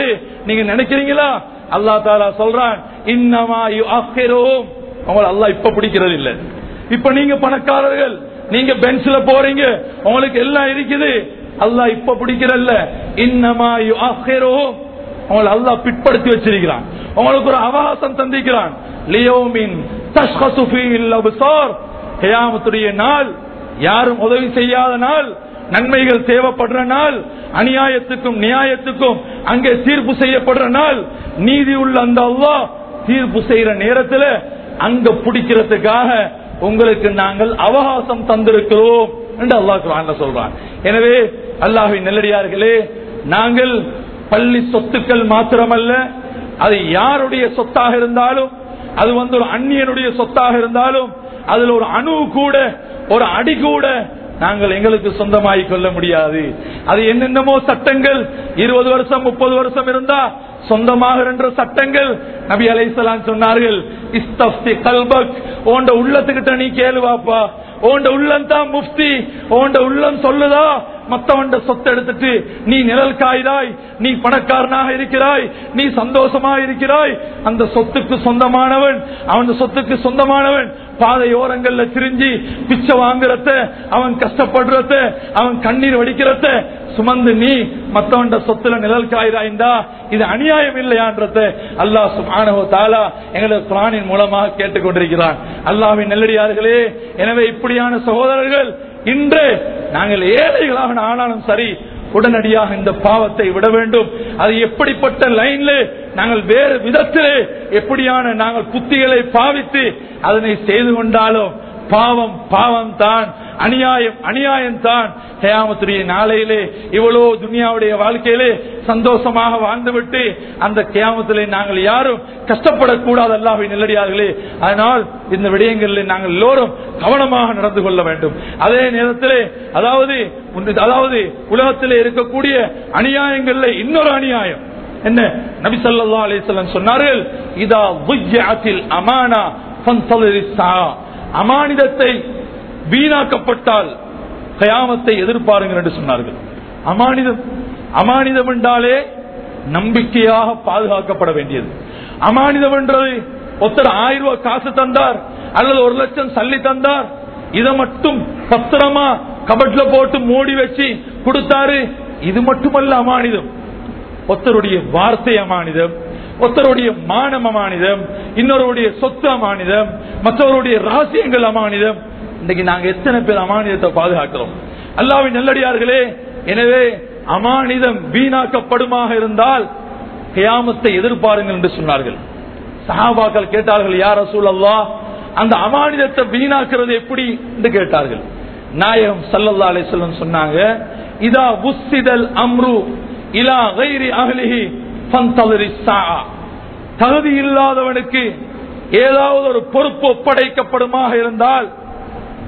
நீங்க நினைக்கிறீங்களா? அல்லாஹ் தாலா சொல்றான் இன்னமா உங்களை அல்லாஹ் இப்ப பிடிக்கிறது இல்ல இப்ப நீங்க பணக்காரர்கள் நீங்க பென்ஸ்ல போறீங்க உங்களுக்கு எல்லாம் இருக்குது. அல்லாஹ் இப்ப பிடிக்கிறல்ல இன்னமா யுஅக்கிரும் உங்களை அல்லாஹ் பிற்படுத்தி வச்சிருக்கிறான். உங்களுக்கு ஒரு அவகாசம் தந்திக்கிறான் லியோமின் தஷ்கசு நாள் யாரும் உதவி செய்யாத நாள் நன்மைகள் தேவைப்படுற நாள் அநியாயத்துக்கும் நியாயத்துக்கும் அங்கே தீர்ப்பு செய்யப்படுற நாள் நீதி உள்ள அந்த அல்லாஹ் தீர்ப்பு செய்யற நேரத்தில் அங்க பிடிக்கிறதுக்காக உங்களுக்கு நாங்கள் அவகாசம் தந்திருக்கிறோம் என்று அல்லாஹ் குர்ஆன்ல சொல்றான். எனவே அல்லாஹின் நெல்லடியார்களே நாங்கள் பள்ளி சொத்துக்கள் மாத்திரமல்ல. அது யாருடைய சொத்தாக இருந்தாலும் அது வந்து ஒரு அந்நியனுடைய சொத்தாக இருந்தாலும் அதுல ஒரு அணு கூட ஒரு அடி கூட நாங்கள் எங்களுக்கு சொந்தமாகி கொள்ள முடியாது. அது என்னென்னமோ சட்டங்கள் இருபது வருஷம் முப்பது வருஷம் இருந்தா சொந்தமாக என்ற சட்டங்கள் நபி அலைசலாம் சொன்னார்கள் உள்ளத்துக்கிட்ட நீ கேளுவாப்பா ஓண்ட உள்ளம் தான் முஃப்தி. ஓண்ட உள்ளம் சொல்லுதா? மத்தவண்ட சொத்தை எடுத்துட்டு நீ நிழல் காய்தாய் நீ பணக்காரனாக இருக்கிறாய் நீ சந்தோஷமா இருக்கிறாய். அந்த சொத்துக்கு சொந்தமானவன் அவன் சொத்துக்கு சொந்தமானவன் பாதையோரங்கள்ல திரிஞ்சு பிச்சை வாங்குறத அவன் கஷ்டப்படுறத அவன் கண்ணீர் வடிக்கிறத சுமந்து நீ மத்தவன் சொத்துல நிழல் காய்தாய்ந்தா இது அநியாயம் இல்லையான்றத அல்லாஹ் சுப்ஹானஹு தாலா எங்களது குரானின் மூலமாக கேட்டுக்கொண்டிருக்கிறான் அல்லாவின் நெல்லடியார்களே எனவே இப்படியான சகோதரர்கள் இன்று நாங்கள் ஏழைகளாக ஆனாலும் சரி உடனடியாக இந்த பாவத்தை விட வேண்டும். அது எப்படிப்பட்ட லைன்ல நாங்கள் வேறு விதத்திலே எப்படியான நாங்கள் புத்திகளை பாவித்து அதனை செய்து கொண்டாலும் பாவம் பாவம் தான் அநியாயம் அநியாயம் தான் கேமத்துடைய நாளையிலே இவ்வளோ துனியாவுடைய வாழ்க்கையிலே சந்தோஷமாக வாழ்ந்துவிட்டு அந்த கேமத்திலே நாங்கள் யாரும் கஷ்டப்படக்கூடாது அல்லாஹ்வை நெல்லடியார்களே. அதனால் இந்த விடயங்களில் நாங்கள் எல்லோரும் கவனமாக நடந்து கொள்ள வேண்டும். அதே நேரத்திலே அதாவது அதாவது உலகத்தில் இருக்கக்கூடிய அநியாயங்கள்ல இன்னொரு அநியாயம். என்ன? நபி ஸல்லல்லாஹு சொன்னார்கள் இதா வுஜ்ஜஅத்தில் அமானா அமானிதத்தை வீணாக்கப்பட்டால் கயாமத்தை எதிர்பாருங்கள் என்று சொன்னார்கள். அமானிதம் அமானிதம் என்றாலே நம்பிக்கையாக பாதுகாக்கப்பட வேண்டியது. அமானிதம் என்றது ஒருத்தர் ஆயிரம் ரூபாய் காசு தந்தார் அல்லது ஒரு லட்சம் சல்லி தந்தார் இதை மட்டும் பத்திரமா கபட்ல போட்டு மூடி வச்சு கொடுத்தாரு. இது மட்டுமல்ல அமானிதம். ஒருத்தருடைய வார்த்தை அமானிதம். ஒருத்தருடைய மானம் அமானிதம். இன்னொருடைய சொத்து அமானிதம். மற்றவருடைய ரகசியங்கள் அமானிதம். இன்னைக்கு நாங்க எத்தனை பேர் அமானிதத்தை பாதுகாக்கிறோம்? அல்லாவின் நல்லடியார்களே எனவே அமானிதம் வீணாக்கப்படுமாக இருந்தால் கியாமத்தை எதிர்பாருங்கள் என்று சொன்னார்கள். சஹாபாக்கள் கேட்டார்கள் யார் ரசூல் அல்லாஹ் அந்த அமானிதத்தை வீணாக்குறது எப்படி என்று கேட்டார்கள். நாயகம் சல்லல்லா அலிஸ்லம் சொன்னாங்க இதா உஸ்திதல் அம்ரு இலா கைரி அகலிஹி தகுதி இல்லாதவனுக்கு ஏதாவது ஒரு பொறுப்பு ஒப்படைக்கப்படுமாக இருந்தால்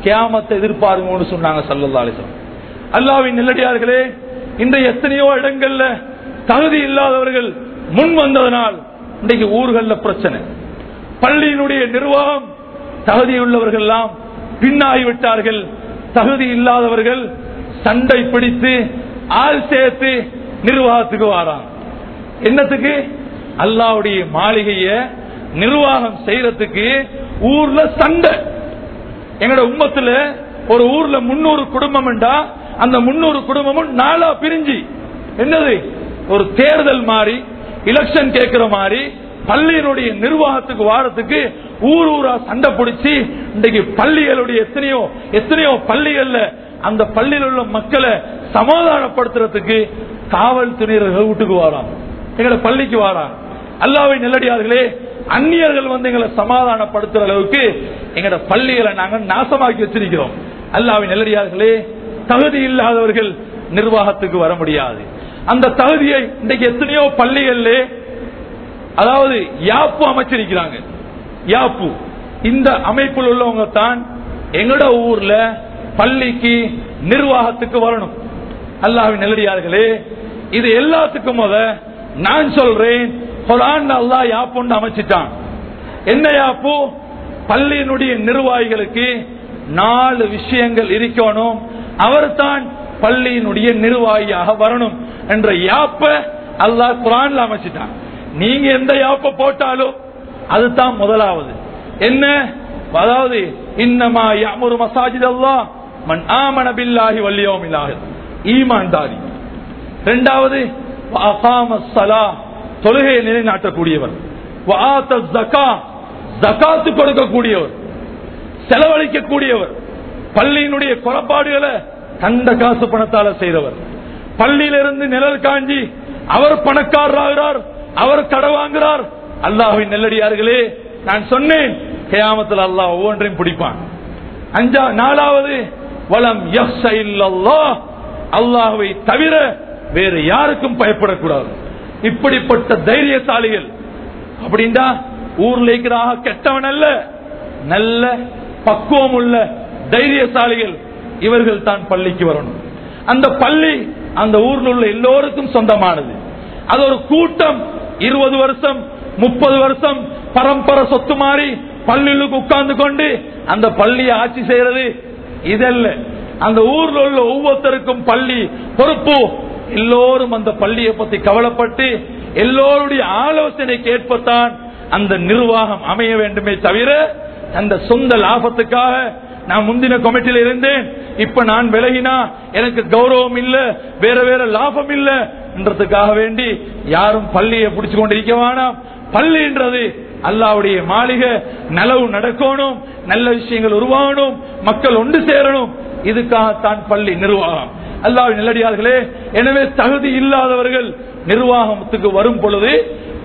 கியாமத்தை எதிர்பாருங்கன்னு சொன்னாங்க சல்லல்லா அலிஸ்லம் அல்லாவின் நிலடியார்களே இன்றைய எத்தனையோ இடங்கள்ல தகுதி இல்லாதவர்கள் முன் வந்ததனால் இன்றைக்கு ஊர்களில் பிரச்சனை. பள்ளியினுடைய நிர்வாகம் தகுதியுள்ளவர்கள் எல்லாம் பின்னாகிவிட்டார்கள் தகுதி இல்லாதவர்கள் சண்டை பிடித்து ஆள் சேர்த்து நிர்வாகத்துக்கு வாராங்க. என்னத்துக்கு? அல்லாவுடைய மாளிகைய நிர்வாகம் செய்யறதுக்கு ஊர்ல சண்டை. எங்கட உம்மத்துல ஒரு ஊர்ல முன்னூறு குடும்பம் அந்த முன்னூறு குடும்பமும் நாளா பிரிஞ்சு. என்னது? ஒரு தேர்தல் மாதிரி எலெக்ஷன் கேட்கிற மாதிரி பள்ளியினுடைய நிர்வாகத்துக்கு வாரத்துக்கு ஊர் ஊரா சண்டை பிடிச்சி இன்றைக்கு பள்ளிகளுடைய எத்தனையோ எத்தனையோ பள்ளிகள்ல அந்த பள்ளியில் உள்ள மக்களை சமாதானப்படுத்துறதுக்கு காவல்துறையினர்கள் வீட்டுக்கு வாரான் எங்களை பள்ளிக்கு வாரான் அல்லாவை நெல்லடியார்களே அந்நியர்கள் வந்து எங்களை சமாதானப்படுத்துற அளவுக்கு எங்களோட பள்ளிகளை நாங்கள் நாசமாக்கி வச்சிருக்கிறோம். அல்லாவை நெல்லடியார்களே தகுதி இல்லாதவர்கள் நிர்வாகத்துக்கு வர முடியாது. அந்த தகுதியை இன்றைக்கு எத்தனையோ பள்ளிகளிலே அதாவது யாப்பு அமைச்சிருக்கிறாங்க. யாப்பு. இந்த அமைப்பில் உள்ளவங்க தான் எங்கட ஊர்ல பள்ளிக்கு நிர்வாகத்துக்கு வரணும். அல்லாவின் நெல்லடியார்களே இது எல்லாத்துக்கும் முத நான் சொல்றேன் குரான் அல்லாஹ் யாப்புன்னு அமைச்சிட்டான். என்ன யாப்பு? பள்ளியினுடைய நிர்வாகிகளுக்கு நாலு விஷயங்கள் இருக்கணும். அவர் தான் பள்ளியினுடைய நிர்வாகியாக வரணும். என்ற யாப்ப அல்லாஹ் குரான்ல அமைச்சிட்டான். நீங்க எந்த யாப்ப போட்டாலும் அதுதான் முதலாவது. என்ன? அதாவது இன்னமா யாமுரு மசாஜித் அல்லா மன் ஆமன பில்லாஹி வல்லியோமில்லாஹ் ஈமான்தாரி. இரண்டாவது தொழுகையை நிலைநாட்டக்கூடியவர். ஜக்காத்து கொடுக்கக்கூடியவர். செலவழிக்கக்கூடியவர். பள்ளியினுடைய குறப்பாடுகளை கண்ட காசு பணத்தால செய்தவர். பள்ளியிலிருந்து நிழல் காஞ்சி அவர் பணக்காரராகிறார் அவர் கடை வாங்குறார். அல்லாஹின் நெல்லடியார்களே நான் சொன்னேன் கியாமத்தில் அல்லாஹ் ஒவ்வொன்றையும் பிடிப்பான். அஞ்சா நாலாவது வளம் யஹ்ஷ இல்லல்லாஹ் தவிர வேறு யாருக்கும் பயப்படக்கூடாது. இப்படிப்பட்ட தைரியசாலிகள் அப்படின்னா ஊர்ல இருக்கிறாக கெட்டவன் அல்ல நல்ல பக்குவம் உள்ள தைரியசாலிகள் இவர்கள் தான் பள்ளிக்கு வரணும். அந்த பள்ளி அந்த ஊரில் உள்ள எல்லோருக்கும் சொந்தமானது. அது ஒரு கூட்டம் இருபது வருஷம் முப்பது வருஷம் பரம்பரை சொத்து மாறி பள்ளிகளுக்கு உட்கார்ந்து கொண்டு அந்த பள்ளியை ஆட்சி செய்யறது இதல்ல. அந்த ஊர்ல உள்ள ஒவ்வொருத்தருக்கும் பள்ளி பொறுப்பு. எல்லோரும் அந்த பள்ளியை பத்தி கவலைப்பட்டு எல்லோருடைய ஆலோசனை கேட்பத்தான் அந்த நிர்வாகம் அமைய வேண்டுமே தவிர அந்த சொந்த லாபத்துக்காக நான் முந்தின கமிட்டியில இருந்தேன். இப்ப நான் விலகினா எனக்கு கௌரவம் இல்ல வேற வேற லாபம் இல்ல. என்றதுக்காக வேண்டி யாரும் பள்ளியை பிடிச்சு கொண்டிருக்க வேணாம். பள்ளின்றது அல்லாவுடைய மாளிகை. நலவு நடக்கணும் நல்ல விஷயங்கள் உருவாகணும் மக்கள் ஒன்று சேரணும். இதுக்காகத்தான் பள்ளி நிர்வாகம். அல்லாவின் நிலடியார்களே எனவே தகுதி இல்லாதவர்கள் நிர்வாகத்துக்கு வரும் பொழுது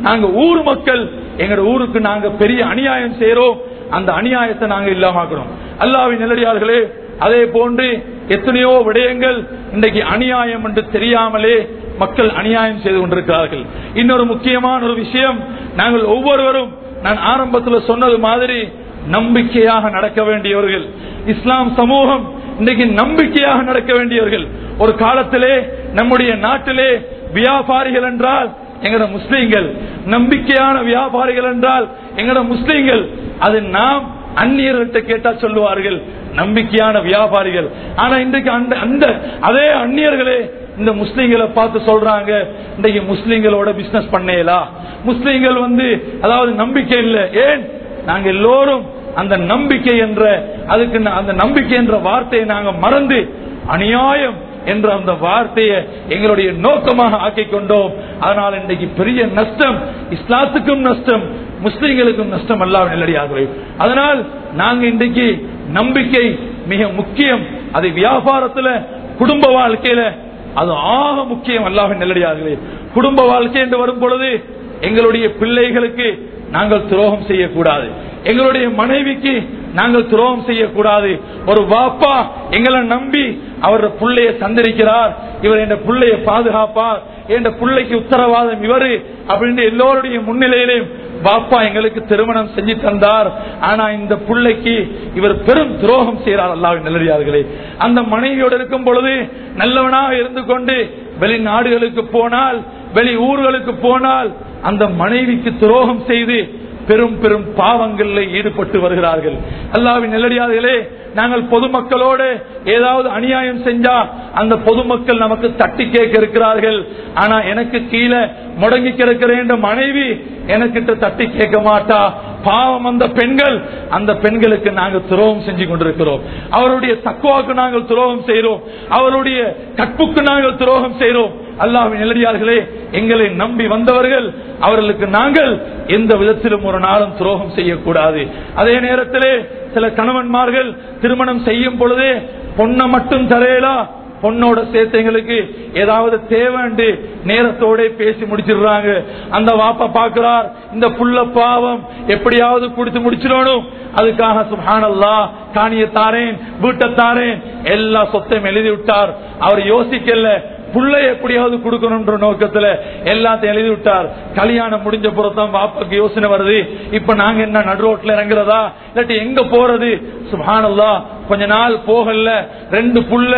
நாங்க ஊர் மக்கள் எங்க ஊருக்கு நாங்க பெரிய அநியாயம் செய்யறோம் அந்த அநியாயத்தை நாங்க இல்லாமக்கிறோம் அல்லாவின் நிலடியார்களே அதே போன்று எத்தனையோ விடயங்கள் இன்றைக்கு அநியாயம் என்று தெரியாமலே மக்கள் அநியாயம் செய்து கொண்டிருக்கிறார்கள். இன்னொரு முக்கியமான ஒரு விஷயம் நாங்கள் ஒவ்வொருவரும் நான் ஆரம்பத்தில் சொன்னது மாதிரி நம்பிக்கையாக நடக்க வேண்டியவர்கள். இஸ்லாம் சமூகம் இன்றைக்கு நம்பிக்கையாக நடக்க வேண்டியவர்கள். ஒரு காலத்திலே நம்முடைய நாட்டிலே வியாபாரிகள் என்றால் எங்கட முஸ்லீம்கள். நம்பிக்கையான வியாபாரிகள் என்றால் எங்கட முஸ்லீம்கள். அது நாம் அந்நியர்கிட்ட கேட்டா சொல்லுவார்கள் நம்பிக்கையான வியாபாரிகள். ஆனா இன்றைக்கு அந்த அந்த அதே அந்நியர்களே இந்த முஸ்லீம்களை பார்த்து சொல்றாங்க இன்றைக்கு முஸ்லீம்களோட பிசினஸ் பண்ணேலா முஸ்லீம்கள் வந்து அதாவது நம்பிக்கை இல்லை. ஏன்? நாங்க எல்லோரும் அந்த நம்பிக்கை என்ற அதுக்கு அந்த நம்பிக்கை என்ற வார்த்தையை நாங்க மறந்து அநியாயம் என்ற அந்த வார்த்தையை எங்களுடைய நோக்கமாக ஆக்கிக் கொண்டோம். அதனால் இன்றைக்கு பெரிய நஷ்டம் இஸ்லாத்துக்கும் நஷ்டம் முஸ்லிம்களுக்கும் நஷ்டம் அல்லாஹ் நெல்லடியாகவே அதனால் நாங்க இன்றைக்கு நம்பிக்கை மிக முக்கியம். அது வியாபாரத்துல குடும்ப வாழ்க்கையில அது ஆக முக்கியம் அல்லாஹ் நெல்லடியாகவே குடும்ப வாழ்க்கை என்று வரும் பொழுது எங்களுடைய பிள்ளைகளுக்கு நாங்கள் துரோகம் செய்யக்கூடாது. எங்களுடைய மனைவிக்கு நாங்கள் துரோகம் செய்யக்கூடாது. ஒரு வாப்பா எங்களை நம்பி அவர் பிள்ளைய சந்தரிக்கிறார். இவர் என் பிள்ளைய பாதுகாப்பார். என் பிள்ளைக்கு உத்தரவாதம் இவரு அப்படின்னு எல்லோருடைய முன்னிலையிலையும் பாப்பா எங்களுக்கு திருமணம் செஞ்சு தந்தார். ஆனா இந்த பிள்ளைக்கு இவர் பெரும் துரோகம் செய்கிறார் அல்லாவின் நல்லடியார்களே. அந்த மனைவியோடு இருக்கும் பொழுது நல்லவனாக இருந்து கொண்டு வெளிநாடுகளுக்கு போனால் வெளி ஊர்களுக்கு போனால் அந்த மனைவிக்கு துரோகம் செய்து பெரும் பெரும் பாவங்களில் ஈடுபட்டு வருகிறார்கள். அல்லாவின் நெல்லடியார்களே நாங்கள் பொதுமக்களோடு ஏதாவது அநியாயம் செஞ்சா அந்த பொதுமக்கள் நமக்கு தட்டி கேட்க இருக்கிறார்கள். ஆனா எனக்கு கீழே முடங்கி கிடக்கிற மனைவி எனக்கிட்ட தட்டி கேட்க மாட்டா. பாவம் அந்த பெண்கள் அந்த பெண்களுக்கு நாங்கள் துரோகம் செஞ்சு கொண்டிருக்கிறோம். அவருடைய தக்குவாக்கு நாங்கள் துரோகம் செய்கிறோம். அவருடைய கற்புக்கு நாங்கள் துரோகம் செய்கிறோம். அல்லாவின் நிலடியார்களே எங்களை நம்பி வந்தவர்கள் அவர்களுக்கு நாங்கள் எந்த விதத்திலும் ஒரு நாளும் துரோகம் செய்யக்கூடாது. அதே நேரத்திலே சில கணவன்மார்கள் திருமணம் செய்யும் பொழுதே பொண்ணை மட்டும் தரையலா பொண்ணோட சேர்த்தைங்களுக்கு ஏதாவது தேவைண்டு நேரத்தோட பேசி முடிச்சிடுறாங்க. அந்த வாப்ப பாக்குறார் இந்த புள்ள பாவம் எப்படியாவது குடித்து முடிச்சிடணும். அதுக்காக சுஹானல்லா காணிய தாரேன் வீட்டை தாரேன் எல்லா சொத்தையும் எழுதி விட்டார். அவர் யோசிக்கல புள்ளை எப்படியாவது கொடுக்கணும்ன்ற நோக்கத்துல எல்லாத்தையும் எழுதி விட்டார் கல்யாணம் முடிஞ்ச புறத்தான் பாப்பாக்கு யோசனை வருது. இப்ப நாங்க என்ன நடு ரோட்ல இறங்குறதா? இல்லாட்டி எங்க போறது? சுபானல்லா கொஞ்ச நாள் போகல ரெண்டு புள்ள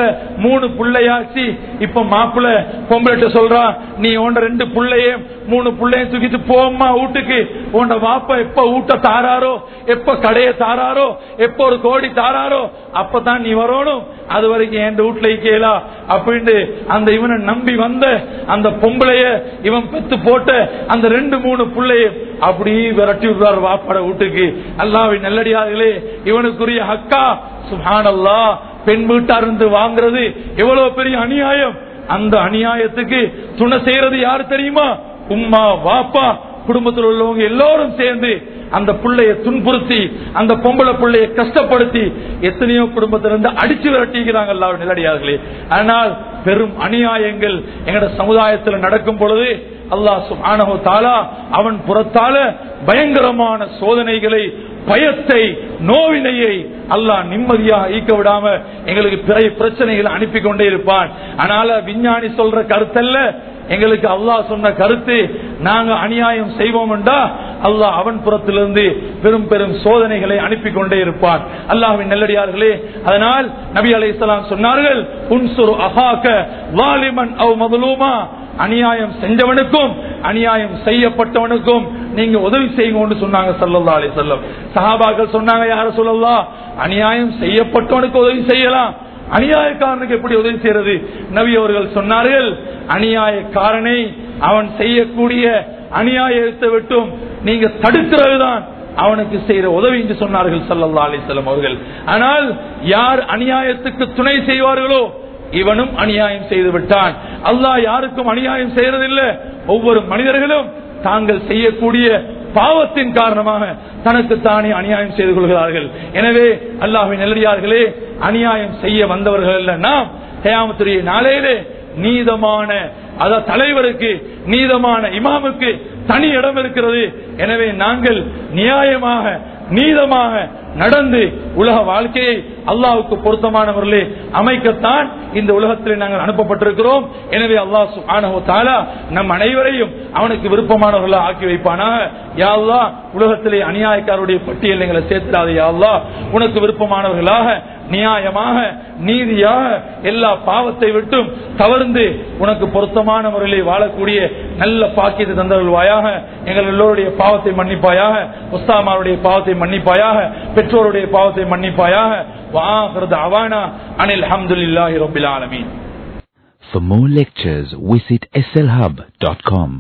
மூணு புள்ளையாச்சு. இப்ப மாப்பிள்ள பொம்பளைட்ட சொல்றா நீ உண்ட ரெண்டு புள்ளையும் மூணு புள்ளையும் தூக்கிட்டு போம்மா வீட்டுக்கு. உண்ட வாப்ப எப்ப ஊட்ட தாராரோ எப்ப கடைய தாராரோ எப்ப ஒரு கோடி தாராரோ அப்பதான் நீ வரணும். அது வரைக்கும் என் வீட்டுல கேளா அப்படின்னு அந்த இவனை நம்பி வந்த அந்த பொம்பளைய இவன் பெத்து போட்ட அந்த ரெண்டு மூணு புள்ளைய அப்படி விரட்டி விடுறாரு வாப்பாட வீட்டுக்கு. அல்லாவின் நல்லடியார்களே இவனுக்குரிய ஹக்கா சுபானல்லா பெண் வீட்டார் இருந்து வாங்குறது எவ்வளவு பெரிய அநியாயம்? அந்த அநியாயத்துக்கு துணை செய்யறது யாரு தெரியுமா? உம்மா வாப்பா குடும்பத்தில் உள்ளவங்க எல்லாரும் சேர்ந்து அந்த பிள்ளைய துன்புறுத்தி அந்த பொம்பளை பிள்ளைய கஷ்டப்படுத்தி எத்தனையோ குடும்பத்திலிருந்து அடிச்சு விரட்டிக்கிறாங்க எல்லாரும் நிலடியார்களே. ஆனால் பெரும் அநியாயங்கள் எங்கட சமுதாயத்தில் நடக்கும் பொழுது அல்லாஹ் சுப்ஹானஹு தாலா அவன் புறத்தால பயங்கரமான சோதனைகளை பயத்தை நோவினையை அல்லாஹ் நிம்மதியாக ஈக்க விடாம எங்களுக்கு பிற பிரச்சனைகளை அனுப்பி கொண்டே இருப்பான். அதனால விஞ்ஞானி சொல்ற கருத்தல்ல எங்களுக்கு அல்லாஹ் சொன்ன கருத்து நாங்க அநியாயம் செய்வோம் என்றா அல்லாஹ் அவன் புறத்திலிருந்து பெரும் பெரும் சோதனைகளை அனுப்பி கொண்டே இருப்பான். அல்லாஹ்வின் நெல்லடியார்களே அதனால் நபி அலை சொன்னார்கள் உன்சுரு அஹாக்க வாலிமன் அவ் மதுலூமா. அநியாயம் செஞ்சவனுக்கும் அநியாயம் செய்யப்பட்டவனுக்கும் நீங்க உதவி செய்யுங்கன்னு சொன்னாங்க சல்லல்லா அலி சொல்லம் சஹாபாக்கள் சொன்னாங்க யார சொல்லலாம் அநியாயம் செய்யப்பட்டவனுக்கு உதவி செய்யலாம். அநியாயக்காரனுக்கு எப்படி உதவி செய்யறது? நபி அவர்கள் சொன்னார்கள் அநியாயக்காரனை அவன் செய்யக்கூடிய அநியாயத்தை விட்டும் நீங்க தடுக்கிறதுதான் அவனுக்கு செய்யற உதவி என்று சொன்னார்கள் சல்லல்லா அலிசல்லம் அவர்கள். ஆனால் யார் அநியாயத்துக்கு துணை செய்வார்களோ இவனும் அநியாயம் செய்து விட்டான். அல்லாஹ் யாருக்கும் அநியாயம் செய்யறதில்லை. ஒவ்வொரு மனிதர்களும் தாங்கள் செய்யக்கூடிய பாவத்தின் காரணமாக தனக்கு தானே அநியாயம் செய்து கொள்கிறார்கள். எனவே அல்லாஹின் நெல்லடியார்களே அநியாயம் செய்ய வந்தவர்கள் அல்ல நாம். கயாமத்துடைய நாளையிலே நீதமான அத தலைவருக்கு நீதமான இமாமுக்கு தனி இடம் இருக்கிறது. எனவே நாங்கள் நியாயமாக நீதமாக நடந்து உலக வாழ்க்கையை அல்லாவுக்கு பொருத்தமானவர்களே அமைக்கத்தான் இந்த உலகத்தில் நாங்கள் அனுப்பப்பட்டிருக்கிறோம். எனவே அல்லாஹ் சுப்ஹானஹு நம் அனைவரையும் அவனுக்கு விருப்பமானவர்களா ஆக்கி வைப்பானாக. யாழ்லா உலகத்திலே அநியாயக்காரருடைய பட்டியல் எங்களை சேர்த்திடாத யாழ்லா உனக்கு விருப்பமானவர்களாக நியாயமாக நீதியாக எல்லா பாவத்தை விட்டும் தவறுந்து உனக்கு பொருத்தமான முறையில் வாழக்கூடிய நல்ல பாக்கியத்தை தந்தவர்கள் வாயாக எங்கள் எல்லோருடைய பாவத்தை மன்னிப்பாயாக. உஸ்தாமாருடைய பாவத்தை மன்னிப்பாயாக. பெற்றோருடைய பாவத்தை மன்னிப்பாயாக வாஹரது அவானா அனில் அஹமதுல்லாஹி ரபில் ஆலமீன் For more lectures, visit slhub.com.